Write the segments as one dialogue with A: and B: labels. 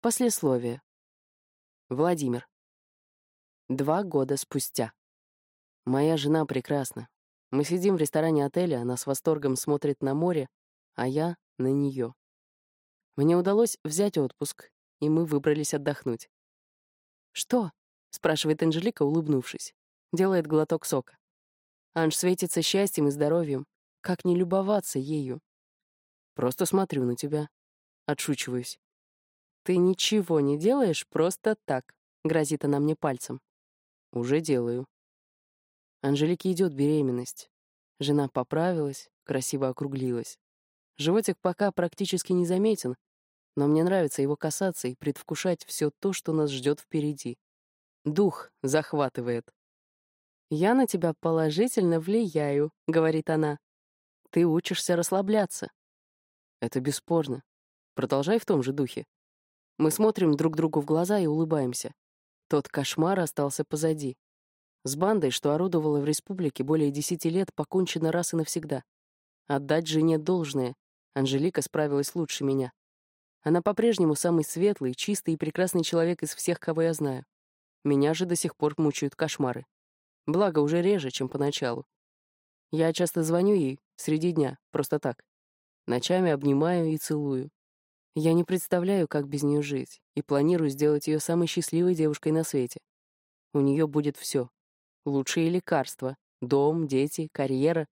A: Послесловие. Владимир. Два года спустя. Моя жена прекрасна. Мы сидим в ресторане отеля, она с восторгом смотрит на море, а я — на нее. Мне удалось взять отпуск, и мы выбрались отдохнуть. «Что?» — спрашивает Анжелика, улыбнувшись. Делает глоток сока. Анж светится счастьем и здоровьем. Как не любоваться ею? Просто смотрю на тебя. Отшучиваюсь. Ты ничего не делаешь просто так, грозит она мне пальцем. Уже делаю. Анжелике идет беременность. Жена поправилась, красиво округлилась. Животик пока практически не заметен, но мне нравится его касаться и предвкушать все то, что нас ждет впереди. Дух захватывает. «Я на тебя положительно влияю», — говорит она. «Ты учишься расслабляться». Это бесспорно. Продолжай в том же духе. Мы смотрим друг другу в глаза и улыбаемся. Тот кошмар остался позади. С бандой, что орудовала в республике более десяти лет, покончено раз и навсегда. Отдать жене должное. Анжелика справилась лучше меня. Она по-прежнему самый светлый, чистый и прекрасный человек из всех, кого я знаю. Меня же до сих пор мучают кошмары. Благо, уже реже, чем поначалу. Я часто звоню ей среди дня, просто так. Ночами обнимаю и целую. Я не представляю, как без нее жить, и планирую сделать ее самой счастливой девушкой на свете. У нее будет все. Лучшие лекарства, дом, дети, карьера.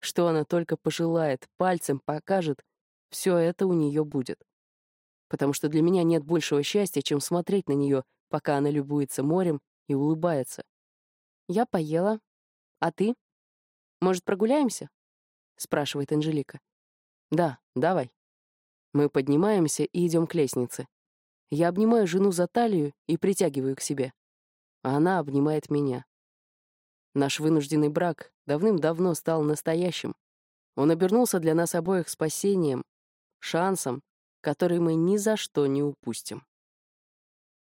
A: Что она только пожелает, пальцем покажет, все это у нее будет. Потому что для меня нет большего счастья, чем смотреть на нее, пока она любуется морем и улыбается. «Я поела. А ты? Может, прогуляемся?» — спрашивает Анжелика. «Да, давай». Мы поднимаемся и идем к лестнице. Я обнимаю жену за талию и притягиваю к себе. Она обнимает меня. Наш вынужденный брак давным-давно стал настоящим. Он обернулся для нас обоих спасением, шансом, который мы ни за что не упустим.